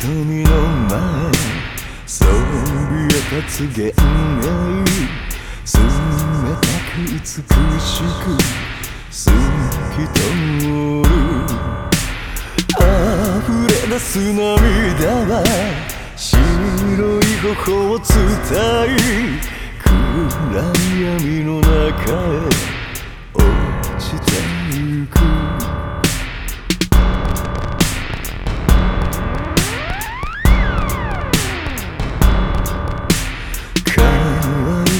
瞳の前そびえ立つ幻影冷たく。美しく。透き通る溢れ出す涙は白い頬を伝い暗い闇の中へ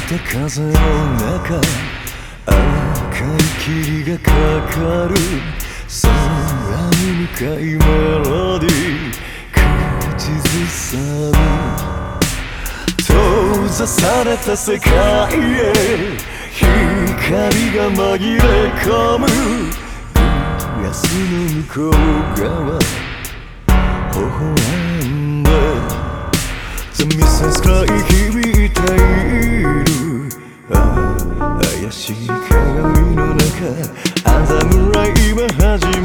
た風の中赤い霧がかかる。空に向かいメロディー口ずさむ閉ざされた世界へ光が紛れ込むグラスの向こう側微笑んで The Mrs. から響いている。怪しい鏡の中あざむらい今始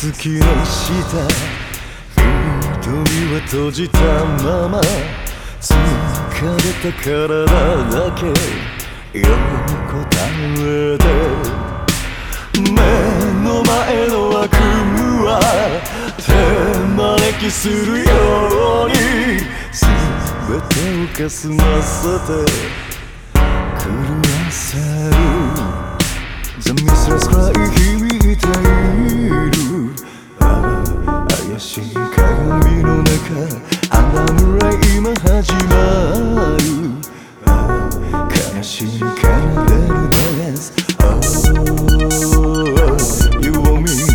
月の下瞳は閉じたまま疲れた体だけ。横たえて目の前の悪夢は手招きするように全てをかすませて狂わせるしみから出るダンス Oh You want me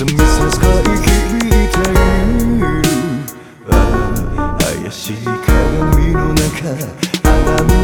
The Mrs. が響いているああ怪しい鏡の中アダム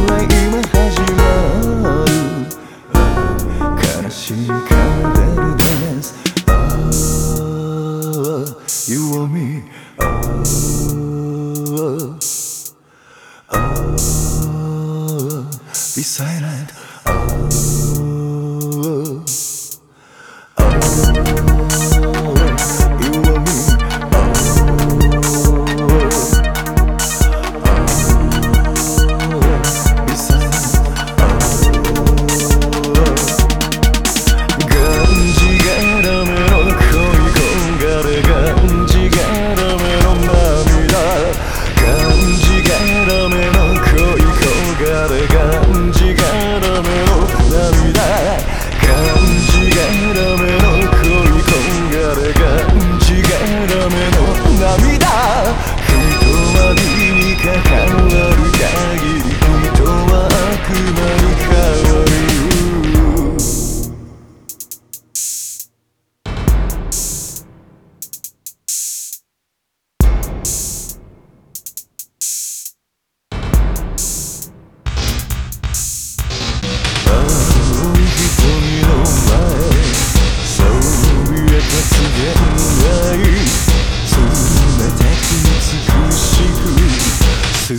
透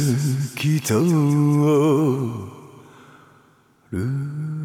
き通る